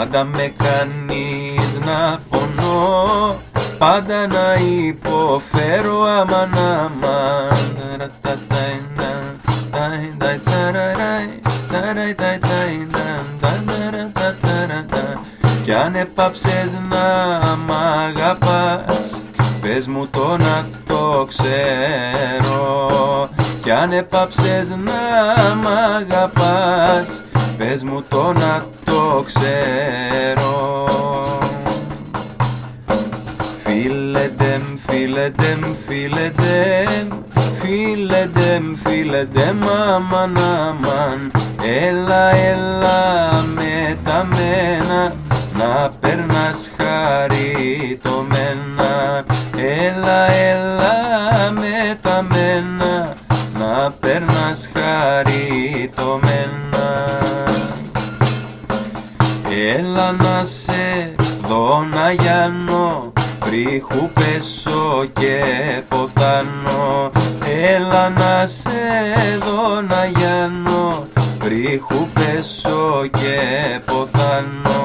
Πάντα με κάνεις να πονώ Πάντα να υποφέρω αμάν αμάν Κι αν έπαψες να μ' αγαπάς Πες μου το να το ξέρω. Κι αν έπαψες να μ' αγαπάς Πες μου το να το ξέρω. Φίλε ντεμ, φίλε ντεμ, φίλε ντεμ. Φίλε ντεμ, φίλε ντεμ, αμαν αμαν Έλα, έλα μετά μένα. Να περνάς χαριτωμένα. Έλα, έλα με τα μένα. Να περνάς χαριτωμένα Έλα να σε δω να γιάνω. Πρίχου πέσω και ποτάνω Έλα να σε δω να γιάνω. Πρίχου πέσω και ποτάνω